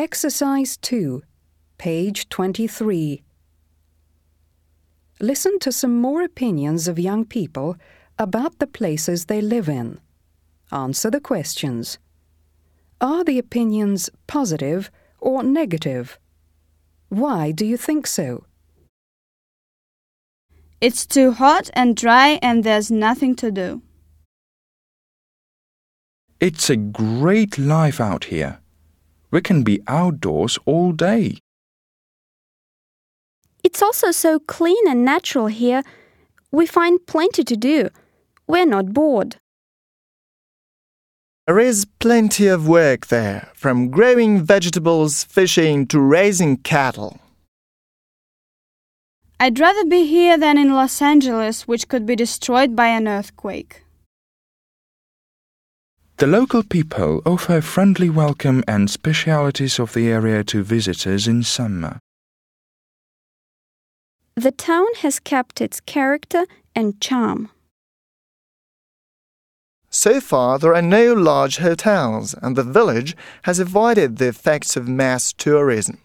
Exercise 2, page 23. Listen to some more opinions of young people about the places they live in. Answer the questions. Are the opinions positive or negative? Why do you think so? It's too hot and dry and there's nothing to do. It's a great life out here. We can be outdoors all day. It's also so clean and natural here. We find plenty to do. We're not bored. There is plenty of work there, from growing vegetables, fishing, to raising cattle. I'd rather be here than in Los Angeles, which could be destroyed by an earthquake. The local people offer a friendly welcome and specialities of the area to visitors in summer. The town has kept its character and charm. So far, there are no large hotels, and the village has avoided the effects of mass tourism.